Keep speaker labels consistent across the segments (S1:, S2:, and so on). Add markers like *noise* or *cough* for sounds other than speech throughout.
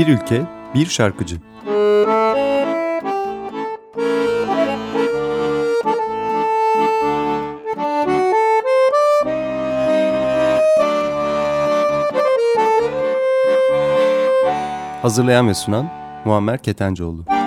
S1: Bir ülke, bir şarkıcı. Hazırlayan ve sunan Muammer Ketencoğlu.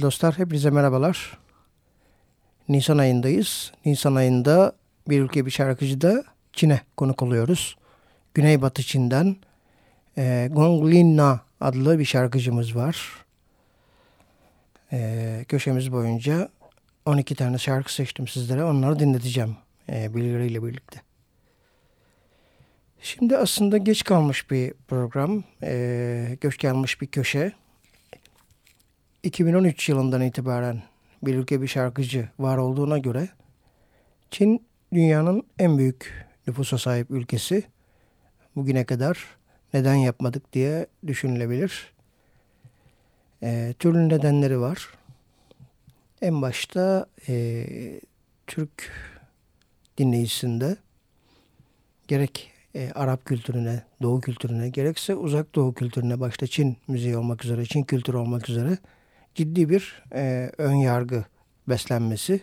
S2: Değerli dostlar, hepinize merhabalar. Nisan ayındayız. Nisan ayında bir ülke bir şarkıcıda Çin'e konuk oluyoruz. Güneybatı Çin'den e, Gonglina adlı bir şarkıcımız var. E, köşemiz boyunca 12 tane şarkı seçtim sizlere. Onları dinleteceğim e, bilgileriyle birlikte. Şimdi aslında geç kalmış bir program, e, göç gelmiş bir köşe. 2013 yılından itibaren bir ülke bir şarkıcı var olduğuna göre Çin dünyanın en büyük nüfusa sahip ülkesi. Bugüne kadar neden yapmadık diye düşünülebilir. E, türlü nedenleri var. En başta e, Türk dinleyicisinde gerek e, Arap kültürüne, Doğu kültürüne gerekse uzak Doğu kültürüne başta Çin müziği olmak üzere, Çin kültürü olmak üzere ciddi bir e, ön yargı beslenmesi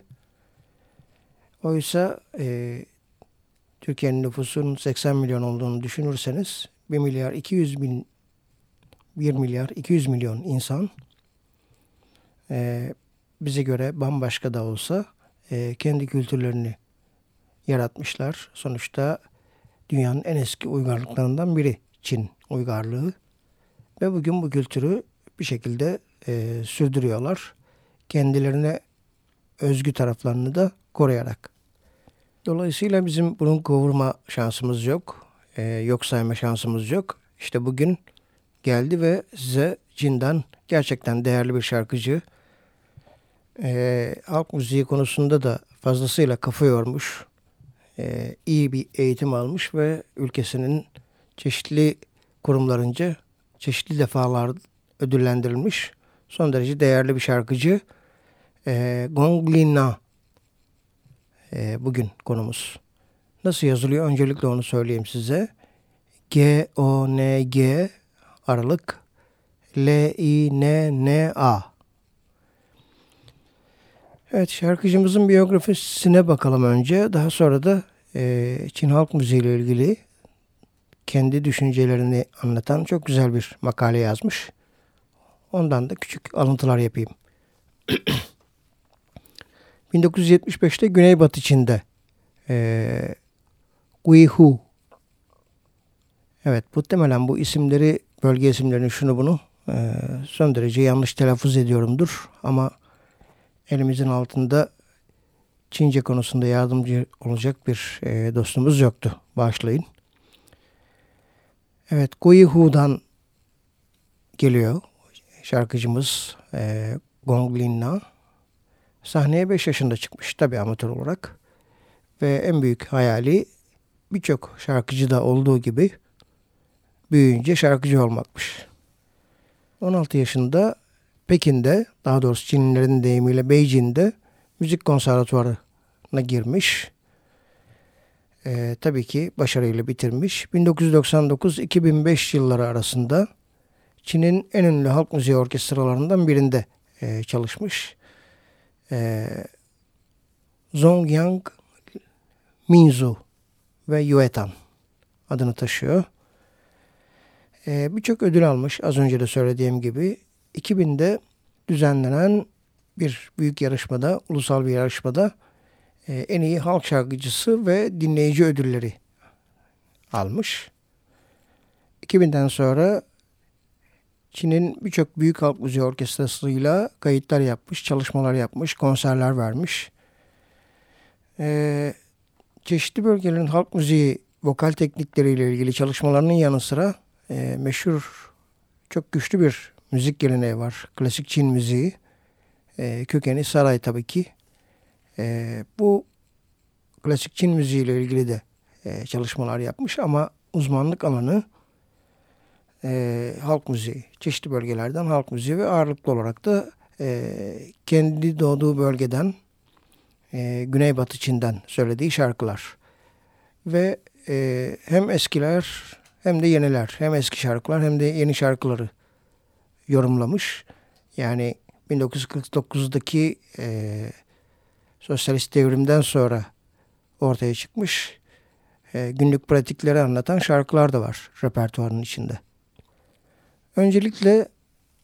S2: Oysa e, Türkiye'nin nüfusunun 80 milyon olduğunu düşünürseniz 1 milyar 200 bin 1 milyar 200 milyon insan e, bize göre bambaşka da olsa e, kendi kültürlerini yaratmışlar. Sonuçta dünyanın en eski uygarlıklarından biri Çin uygarlığı. Ve bugün bu kültürü bir şekilde e, sürdürüyorlar. Kendilerine özgü taraflarını da koruyarak. Dolayısıyla bizim bunun kovurma şansımız yok. E, yok sayma şansımız yok. İşte bugün geldi ve size Çin'den gerçekten değerli bir şarkıcı, e, halk müziği konusunda da fazlasıyla kafa yormuş, e, iyi bir eğitim almış ve ülkesinin çeşitli kurumlarınca çeşitli defalar ödüllendirilmiş son derece değerli bir şarkıcı e, Gong Lina e, bugün konumuz. Nasıl yazılıyor? Öncelikle onu söyleyeyim size. G-O-N-G aralık L-I-N-N-A Evet şarkıcımızın biyografisine bakalım önce. Daha sonra da e, Çin halk müziği ile ilgili kendi düşüncelerini anlatan çok güzel bir makale yazmış. Ondan da küçük alıntılar yapayım. *clears throat* 1975'te Güneybatı Çin'de e, Guihu Evet muhtemelen bu isimleri bölge isimlerini şunu bunu e, son derece yanlış telaffuz ediyorumdur ama elimizin altında Çince konusunda yardımcı olacak bir e, dostumuz yoktu. Bağışlayın. Evet, Guihu'dan geliyor şarkıcımız e, Gong Linna. Sahneye 5 yaşında çıkmış tabi amatör olarak. Ve en büyük hayali birçok şarkıcıda olduğu gibi büyüyünce şarkıcı olmakmış. 16 yaşında Pekin'de, daha doğrusu Çinlilerin deyimiyle Beijing'de müzik konservatuvarına girmiş. Ee, tabii ki başarıyla bitirmiş. 1999-2005 yılları arasında Çin'in en ünlü halk müziği orkestralarından birinde e, çalışmış. E, Zongyang Minzu ve Yuetan adını taşıyor. E, Birçok ödül almış az önce de söylediğim gibi. 2000'de düzenlenen bir büyük yarışmada, ulusal bir yarışmada e, en iyi halk şarkıcısı ve dinleyici ödülleri almış. 2000'den sonra Çin'in birçok büyük halk müziği orkestrasıyla kayıtlar yapmış, çalışmalar yapmış, konserler vermiş. Ee, çeşitli bölgelerin halk müziği vokal teknikleriyle ilgili çalışmalarının yanı sıra e, meşhur, çok güçlü bir müzik geleneği var. Klasik Çin müziği. E, kökeni saray tabii ki. E, bu klasik Çin müziği ile ilgili de e, çalışmalar yapmış ama uzmanlık alanı e, halk müziği. Çeşitli bölgelerden halk müziği ve ağırlıklı olarak da e, kendi doğduğu bölgeden e, Güneybatı Çin'den söylediği şarkılar. Ve e, hem eskiler hem de yeniler. Hem eski şarkılar hem de yeni şarkıları yorumlamış. Yani 1949'daki e, sosyalist devrimden sonra ortaya çıkmış e, günlük pratikleri anlatan şarkılar da var repertuarının içinde. Öncelikle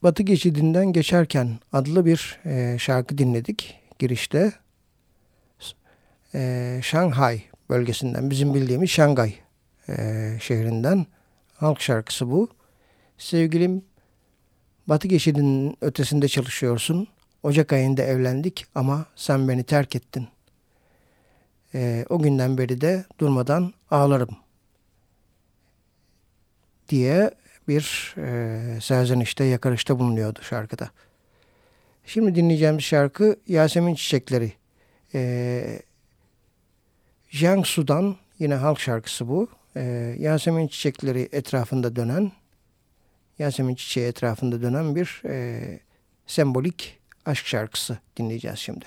S2: Batı Geçidi'nden geçerken adlı bir e, şarkı dinledik girişte. E, Şanghay bölgesinden bizim bildiğimiz Şangay e, şehrinden halk şarkısı bu. Sevgilim Batı Geçidi'nin ötesinde çalışıyorsun. Ocak ayında evlendik ama sen beni terk ettin. E, o günden beri de durmadan ağlarım diye bir e, serzenişte, yakarışta bulunuyordu şarkıda. Şimdi dinleyeceğimiz şarkı Yasemin Çiçekleri. E, Jiangsu'dan yine halk şarkısı bu. E, Yasemin Çiçekleri etrafında dönen, Yasemin Çiçeği etrafında dönen bir e, sembolik aşk şarkısı dinleyeceğiz şimdi.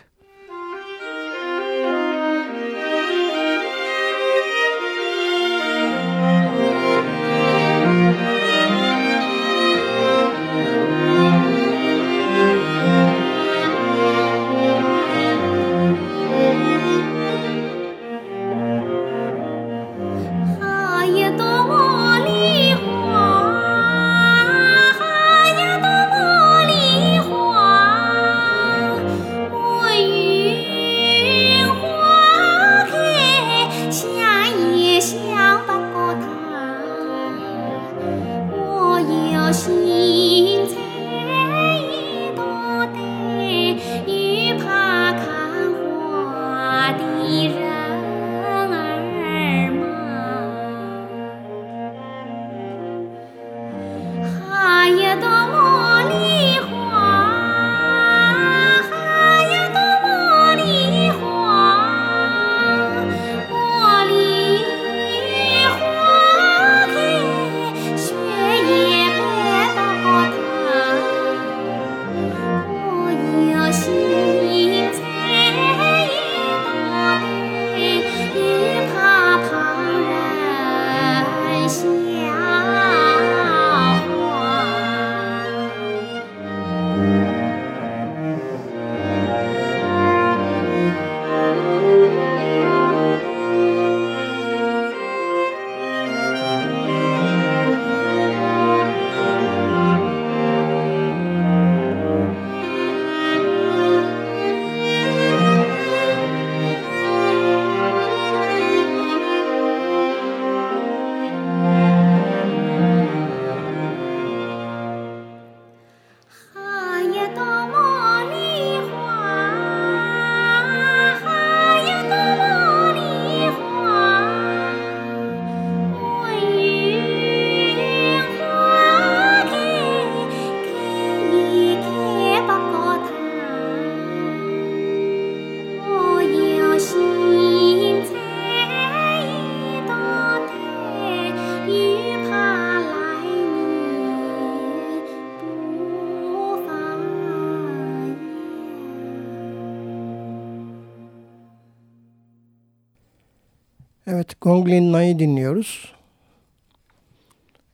S2: Evet, Na'yı dinliyoruz.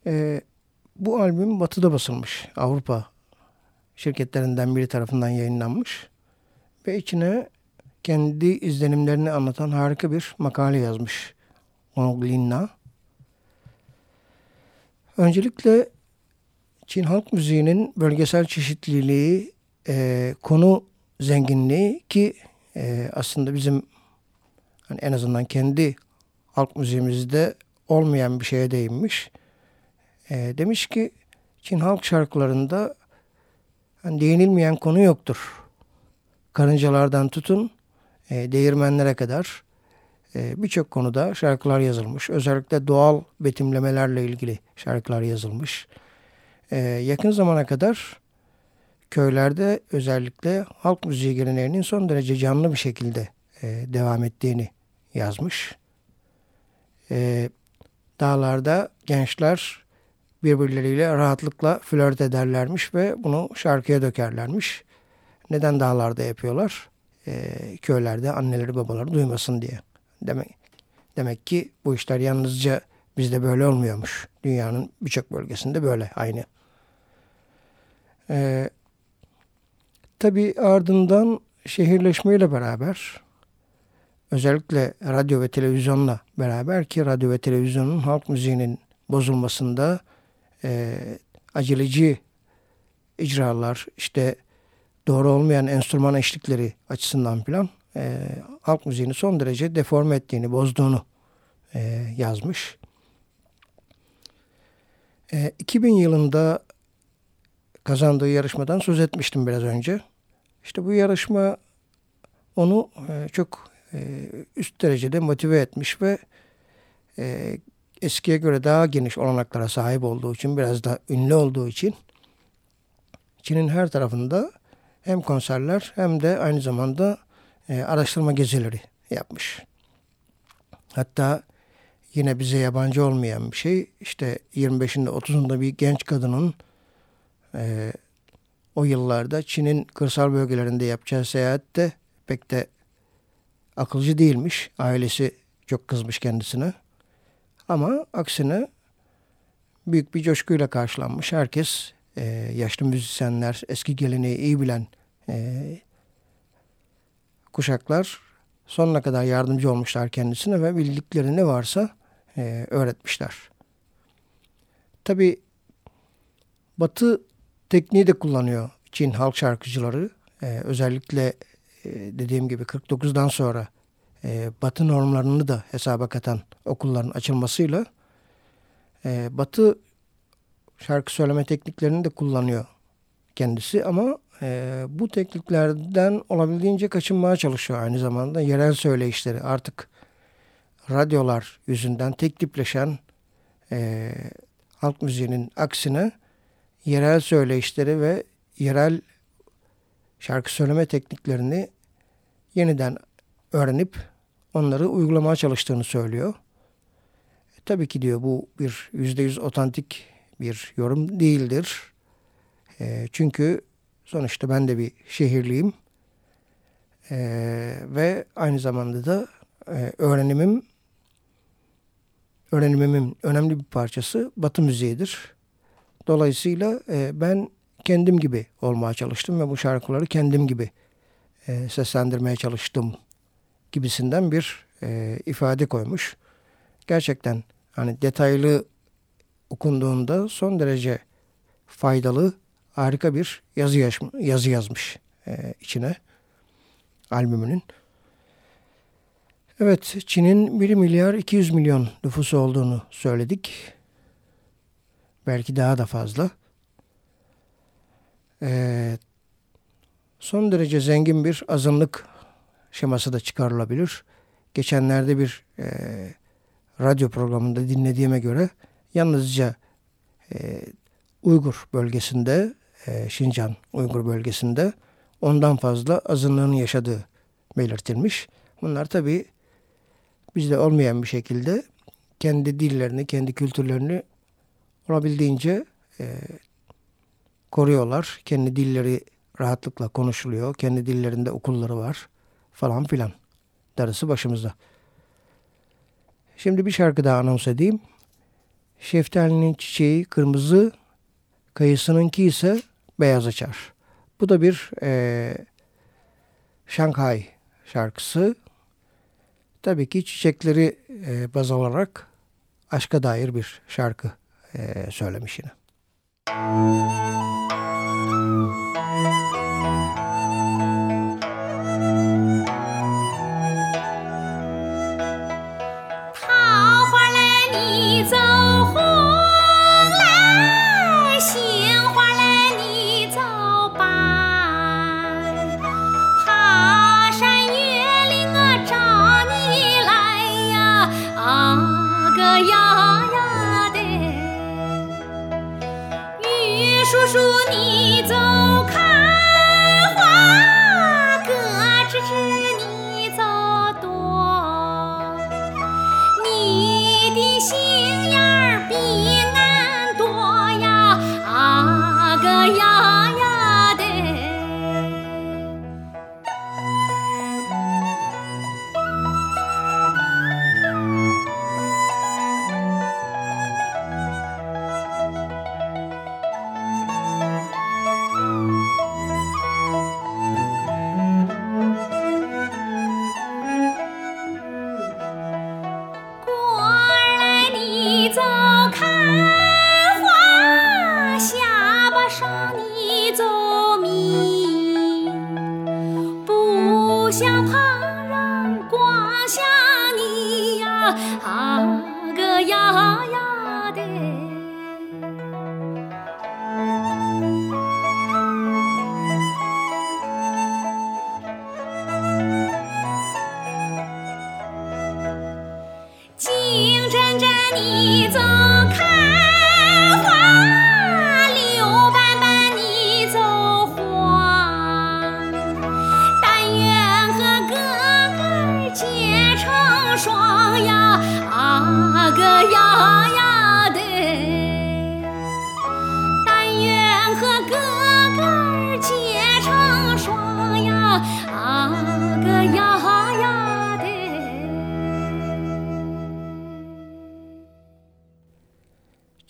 S2: Ee, bu albüm Batı'da basılmış. Avrupa şirketlerinden biri tarafından yayınlanmış. Ve içine kendi izlenimlerini anlatan harika bir makale yazmış Gonglin Na. Öncelikle Çin halk müziğinin bölgesel çeşitliliği, e, konu zenginliği ki e, aslında bizim hani en azından kendi halk müziğimizde olmayan bir şeye değinmiş. E, demiş ki Çin halk şarkılarında hani değinilmeyen konu yoktur. Karıncalardan tutun e, değirmenlere kadar e, birçok konuda şarkılar yazılmış. Özellikle doğal betimlemelerle ilgili şarkılar yazılmış. E, yakın zamana kadar köylerde özellikle halk müziği geleneğinin son derece canlı bir şekilde e, devam ettiğini yazmış e, dağlarda gençler birbirleriyle rahatlıkla flört ederlermiş ve bunu şarkıya dökerlermiş. Neden dağlarda yapıyorlar? E, köylerde anneleri babaları duymasın diye. Demek, demek ki bu işler yalnızca bizde böyle olmuyormuş. Dünyanın birçok bölgesinde böyle aynı. E, tabii ardından şehirleşmeyle beraber özellikle radyo ve televizyonla beraber ki radyo ve televizyonun halk müziğinin bozulmasında e, aceleci icralar işte doğru olmayan enstrüman eşlikleri açısından filan e, halk müziğini son derece deforme ettiğini, bozduğunu e, yazmış. E, 2000 yılında kazandığı yarışmadan söz etmiştim biraz önce. İşte bu yarışma onu e, çok üst derecede motive etmiş ve e, eskiye göre daha geniş olanaklara sahip olduğu için, biraz da ünlü olduğu için Çin'in her tarafında hem konserler hem de aynı zamanda e, araştırma gezileri yapmış. Hatta yine bize yabancı olmayan bir şey işte 25'inde 30'unda bir genç kadının e, o yıllarda Çin'in kırsal bölgelerinde yapacağı seyahatte pek de akılcı değilmiş. Ailesi çok kızmış kendisine. Ama aksine büyük bir coşkuyla karşılanmış. Herkes e, yaşlı müzisyenler, eski geleneği iyi bilen e, kuşaklar sonuna kadar yardımcı olmuşlar kendisine ve bildikleri ne varsa e, öğretmişler. Tabi Batı tekniği de kullanıyor Çin halk şarkıcıları. E, özellikle dediğim gibi 49'dan sonra e, Batı normlarını da hesaba katan okulların açılmasıyla e, Batı şarkı söyleme tekniklerini de kullanıyor kendisi ama e, bu tekniklerden olabildiğince kaçınmaya çalışıyor aynı zamanda. Yerel söyleyişleri artık radyolar yüzünden tek tipleşen e, halk müziğinin aksine yerel söyleyişleri ve yerel şarkı söyleme tekniklerini yeniden öğrenip onları uygulamaya çalıştığını söylüyor. E, tabii ki diyor bu bir yüzde yüz otantik bir yorum değildir. E, çünkü sonuçta ben de bir şehirliyim. E, ve aynı zamanda da e, öğrenimim öğrenimimin önemli bir parçası Batı müziğidir. Dolayısıyla e, ben kendim gibi olmaya çalıştım ve bu şarkıları kendim gibi e, seslendirmeye çalıştım gibisinden bir e, ifade koymuş. Gerçekten hani detaylı okunduğunda son derece faydalı, harika bir yazı, yaş yazı yazmış e, içine albümünün. Evet, Çin'in 1 milyar 200 milyon nüfusu olduğunu söyledik. Belki daha da fazla. Ee, son derece zengin bir azınlık şeması da çıkarılabilir. Geçenlerde bir e, radyo programında dinlediğime göre yalnızca e, Uygur bölgesinde, e, Şincan Uygur bölgesinde ondan fazla azınlığın yaşadığı belirtilmiş. Bunlar tabii bizde olmayan bir şekilde kendi dillerini, kendi kültürlerini olabildiğince e, koruyorlar. Kendi dilleri rahatlıkla konuşuluyor. Kendi dillerinde okulları var falan filan. Darısı başımızda. Şimdi bir şarkı daha anons edeyim. Şeftalinin çiçeği kırmızı, kayısınınki ise beyaz açar. Bu da bir e, Şanghay şarkısı. Tabii ki çiçekleri e, baz alarak aşka dair bir şarkı e, söylemiş yine.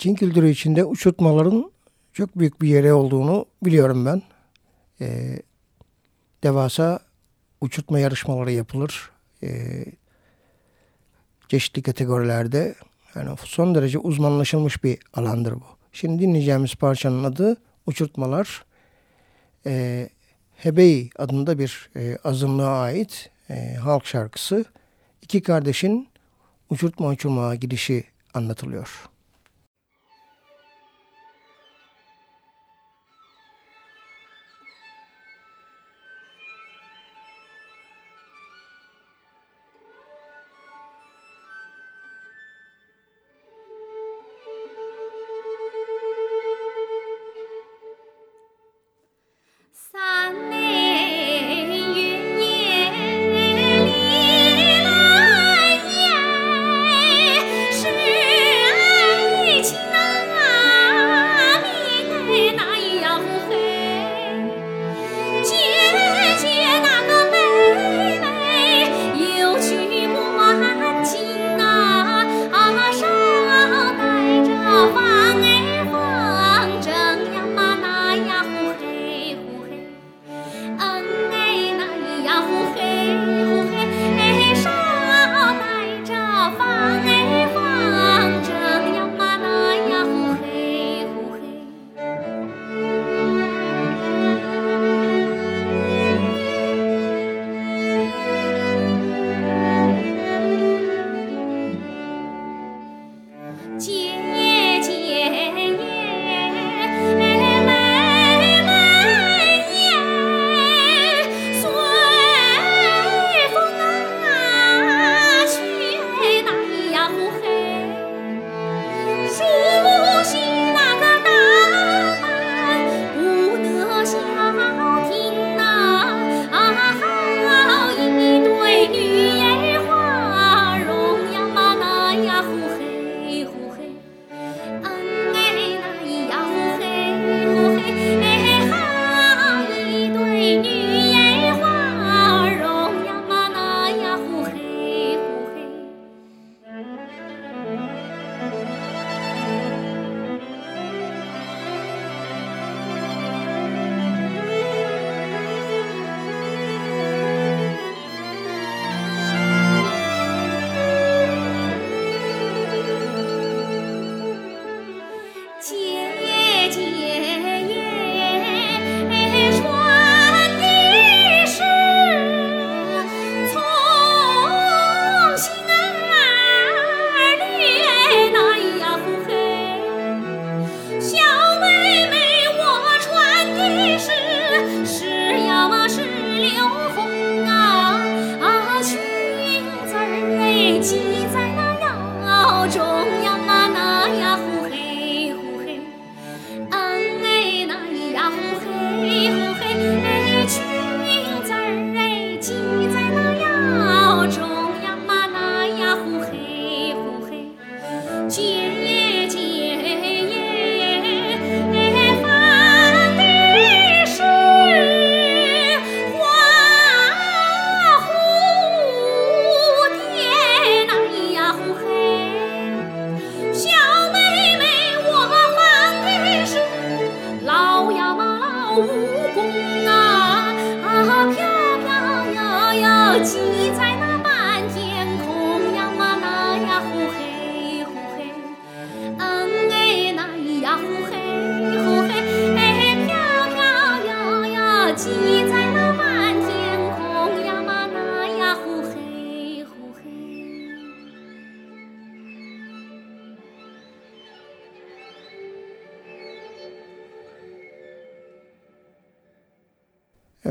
S2: Çin kültürü içinde uçurtmaların çok büyük bir yeri olduğunu biliyorum ben. Ee, devasa uçurtma yarışmaları yapılır. Ee, çeşitli kategorilerde yani son derece uzmanlaşılmış bir alandır bu. Şimdi dinleyeceğimiz parçanın adı Uçurtmalar. Ee, Hebei adında bir e, azınlığa ait e, halk şarkısı. İki kardeşin uçurtma uçurmaya gidişi anlatılıyor.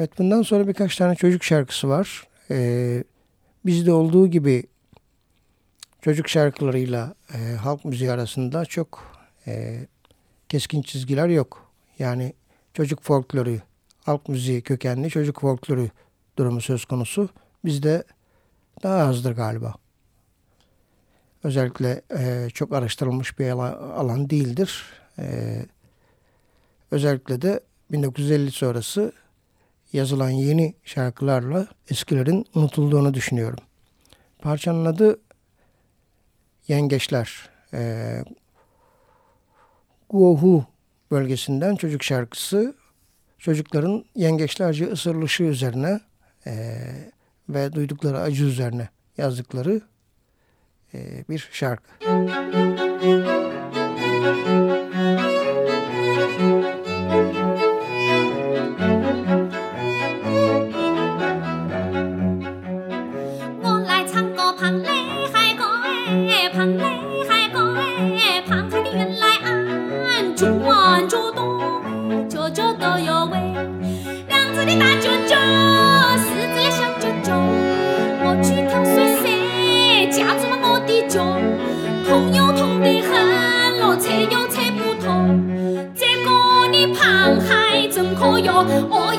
S1: Evet bundan sonra birkaç tane çocuk şarkısı var. Ee, bizde olduğu gibi çocuk şarkılarıyla e, halk müziği arasında çok e, keskin çizgiler yok. Yani çocuk folkloru, halk müziği kökenli çocuk folkloru durumu söz konusu. Bizde daha azdır galiba. Özellikle e, çok araştırılmış bir alan, değildir. E, özellikle de 1950 sonrası yazılan yeni şarkılarla eskilerin unutulduğunu düşünüyorum. Parçanın adı Yengeçler. E, Guohu bölgesinden çocuk şarkısı çocukların yengeçlerce ısırılışı üzerine e, ve duydukları acı üzerine yazdıkları e, bir şarkı. 我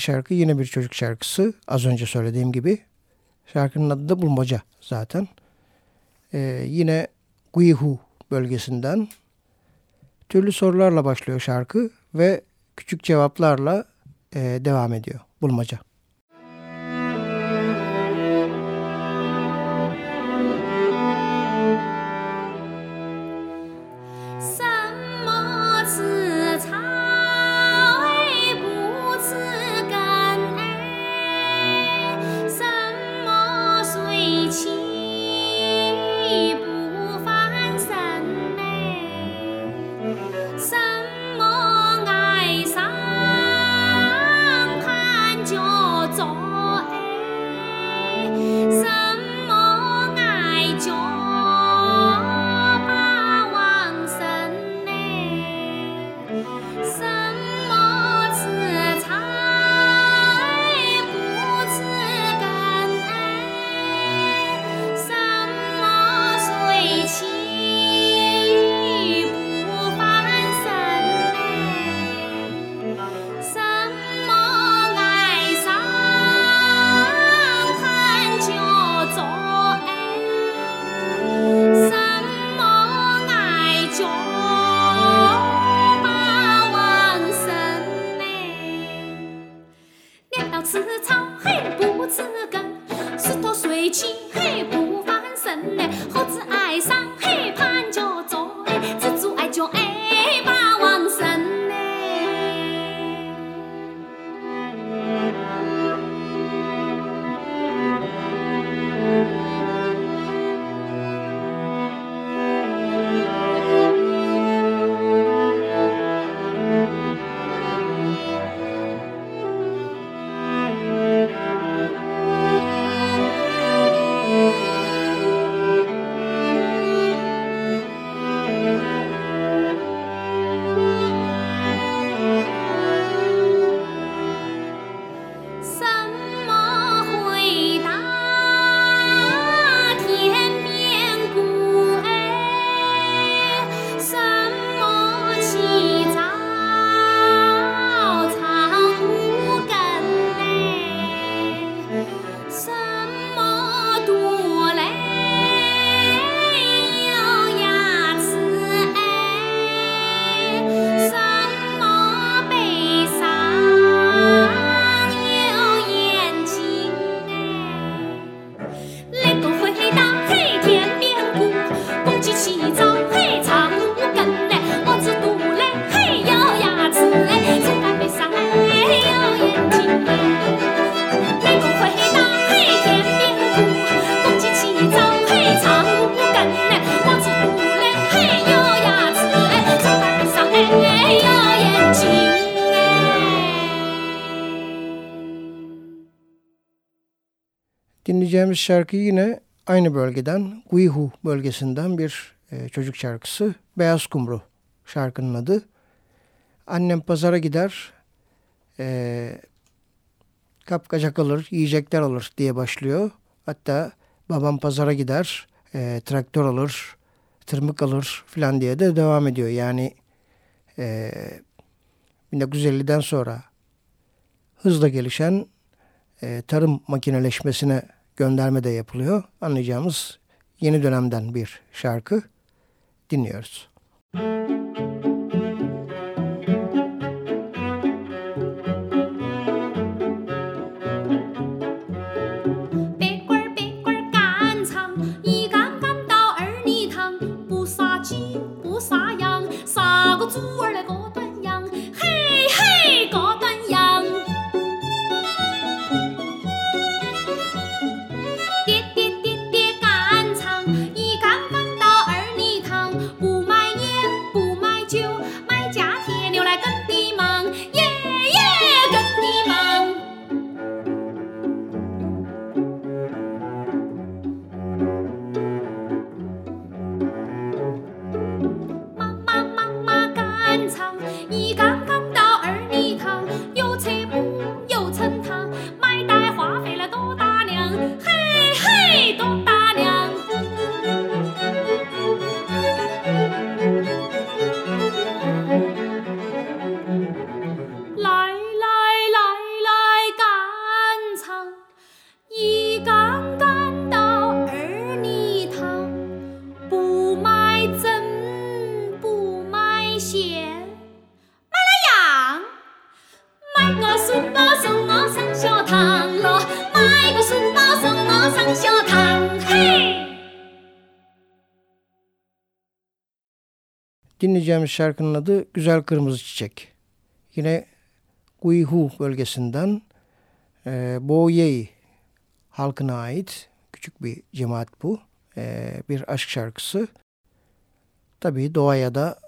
S1: Sıradaki şarkı yine bir çocuk şarkısı. Az önce söylediğim gibi. Şarkının adı da Bulmaca zaten. Ee, yine Guihu bölgesinden türlü sorularla başlıyor şarkı ve küçük cevaplarla e, devam ediyor. Bulmaca. Dinleyeceğimiz şarkı yine aynı bölgeden, Guihu bölgesinden bir e, çocuk şarkısı. Beyaz Kumru şarkının adı. Annem pazara gider, e, kapkacak alır, yiyecekler alır diye başlıyor. Hatta babam pazara gider, e, traktör alır, tırmık alır filan diye de devam ediyor. Yani e, 1950'den sonra hızla gelişen e, tarım makineleşmesine gönderme de yapılıyor. Anlayacağımız yeni dönemden bir şarkı dinliyoruz. Dinleyeceğimiz şarkının adı Güzel Kırmızı Çiçek. Yine Guihu bölgesinden e, Boyei halkına ait küçük bir cemaat bu. E, bir aşk şarkısı. Tabii doğaya da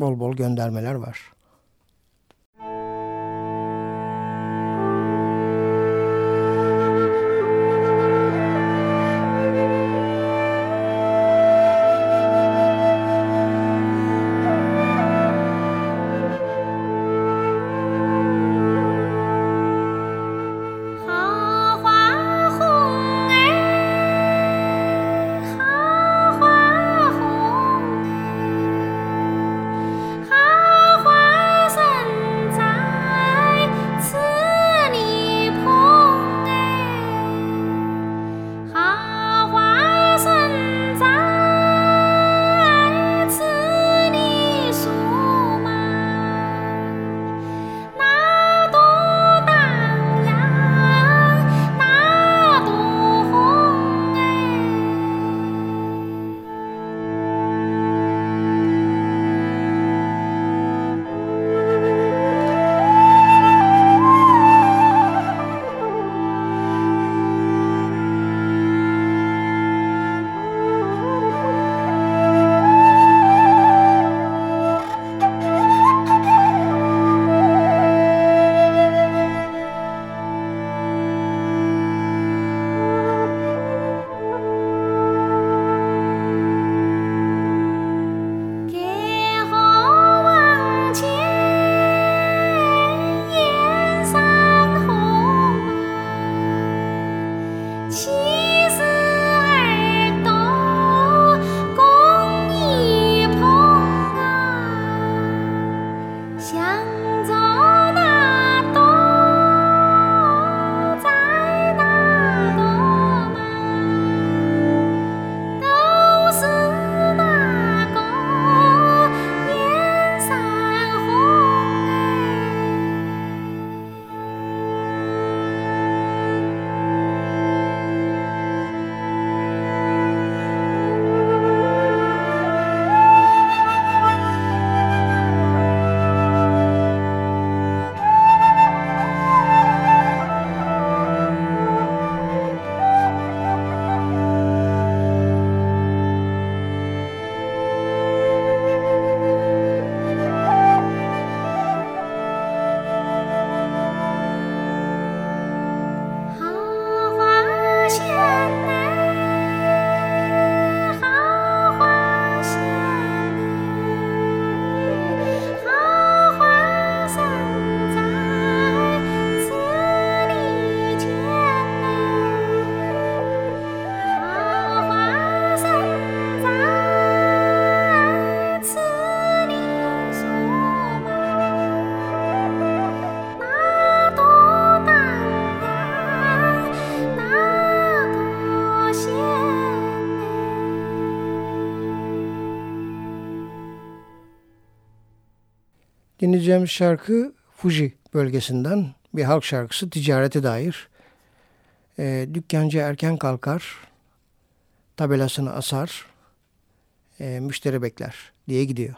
S1: bol bol göndermeler var. dinleyeceğimiz şarkı Fuji bölgesinden bir halk şarkısı ticarete dair. E, dükkancı erken kalkar, tabelasını asar, e, müşteri bekler diye gidiyor.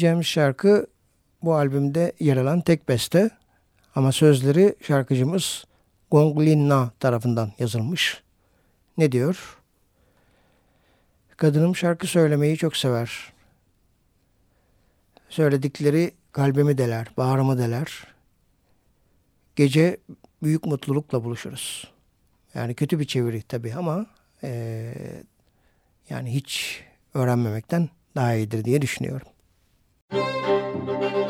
S1: dinleyeceğimiz şarkı bu albümde yer alan tek beste. Ama sözleri şarkıcımız Gong Linna tarafından yazılmış. Ne diyor? Kadınım şarkı söylemeyi çok sever. Söyledikleri kalbimi deler, bağrımı deler. Gece büyük mutlulukla buluşuruz. Yani kötü bir çeviri tabii ama e, yani hiç öğrenmemekten daha iyidir diye düşünüyorum.
S2: Thank you.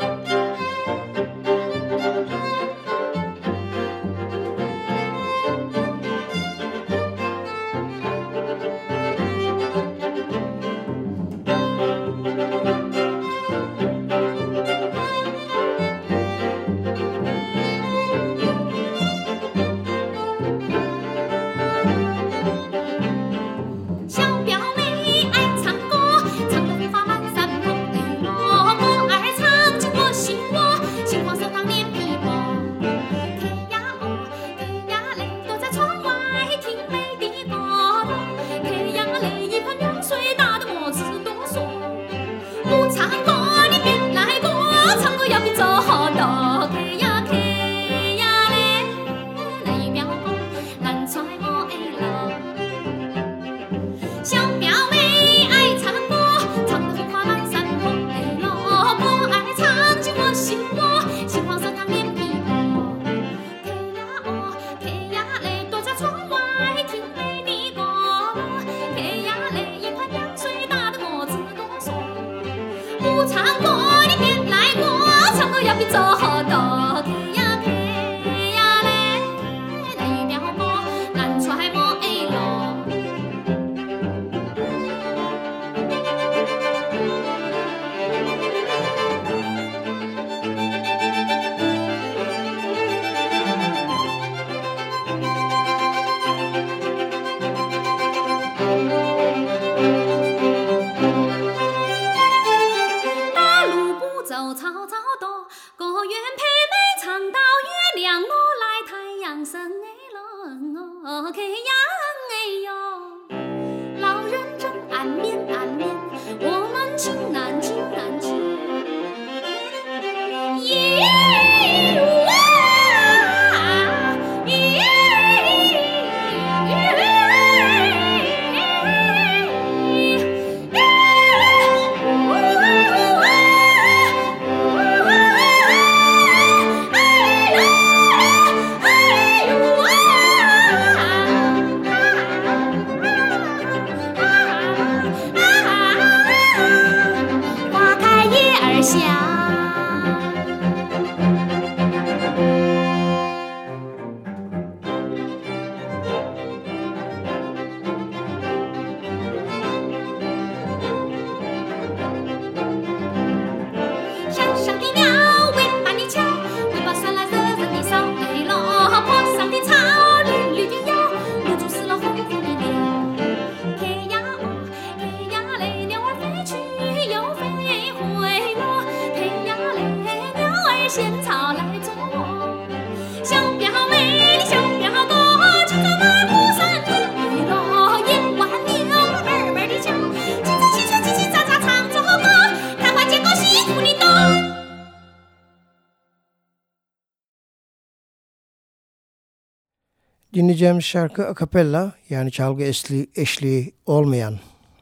S1: dinleyeceğimiz şarkı akapella yani çalgı eşli, eşliği olmayan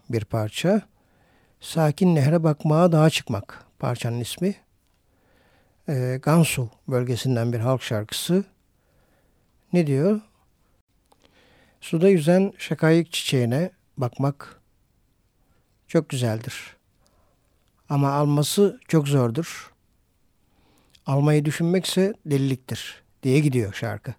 S1: bir parça. Sakin Nehre Bakmaya Dağa Çıkmak parçanın ismi. E, Gansu bölgesinden bir halk şarkısı. Ne diyor? Suda yüzen şakayık çiçeğine bakmak çok güzeldir. Ama alması çok zordur. Almayı düşünmekse deliliktir diye gidiyor şarkı.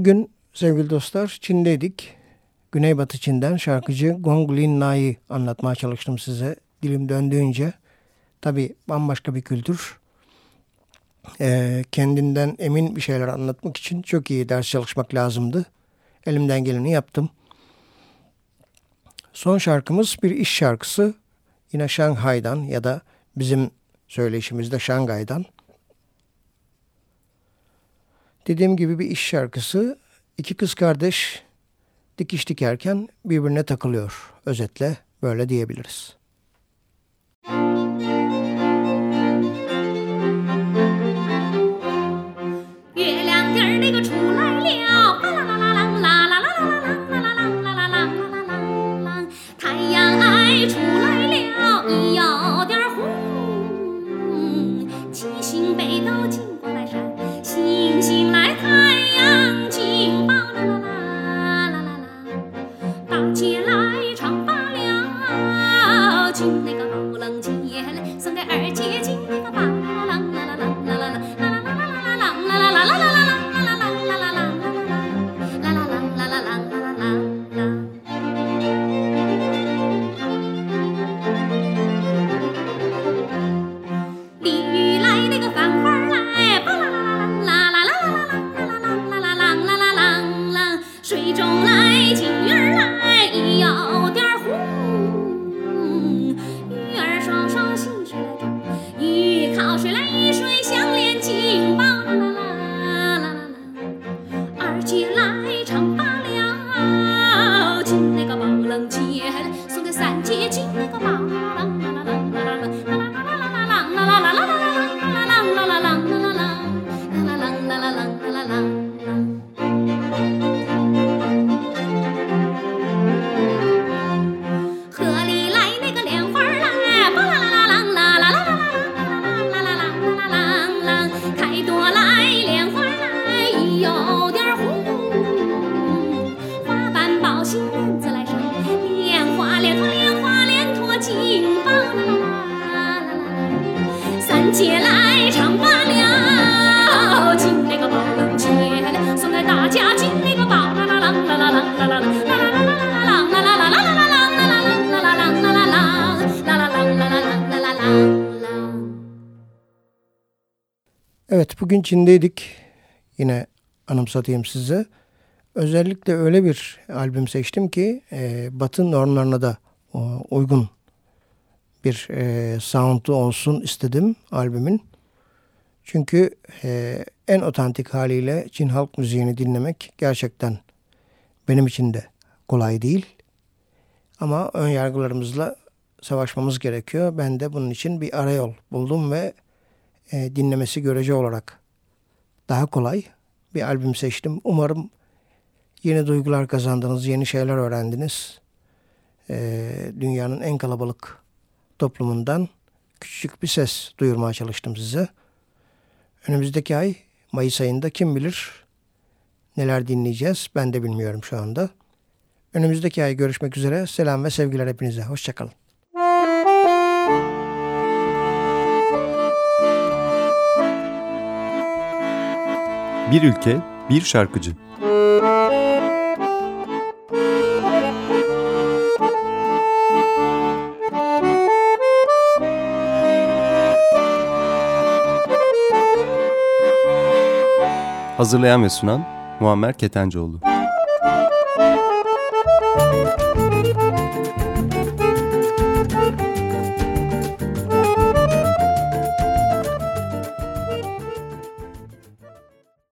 S1: Bugün sevgili dostlar Çin'deydik. Güneybatı Çin'den şarkıcı Gong Lin Nai'yi anlatmaya çalıştım size. Dilim döndüğünce. Tabi bambaşka bir kültür. Ee, kendinden emin bir şeyler anlatmak için çok iyi ders çalışmak lazımdı. Elimden geleni yaptım. Son şarkımız bir iş şarkısı. Yine Şanghay'dan ya da bizim söyleyişimizde Şangay'dan. Dediğim gibi bir iş şarkısı. İki kız kardeş dikiş dikerken birbirine takılıyor. Özetle böyle diyebiliriz.
S2: Bugün Çin'deydik. Yine anımsatayım size. Özellikle öyle bir albüm seçtim ki e, Batı normlarına da o, uygun bir e, sound'u olsun istedim albümün. Çünkü e, en otantik haliyle Çin halk müziğini dinlemek gerçekten benim için de kolay değil. Ama ön yargılarımızla savaşmamız gerekiyor. Ben de bunun için bir arayol buldum ve e, dinlemesi görece olarak daha kolay bir albüm seçtim. Umarım yeni duygular kazandınız, yeni şeyler öğrendiniz. E, dünyanın en kalabalık toplumundan küçük bir ses duyurmaya çalıştım size. Önümüzdeki ay Mayıs ayında kim bilir neler dinleyeceğiz ben de bilmiyorum şu anda. Önümüzdeki ay görüşmek üzere. Selam ve sevgiler hepinize. Hoşçakalın.
S1: Bir ülke, bir şarkıcı. Hazırlayan ve sunan Muammer Ketencoğlu.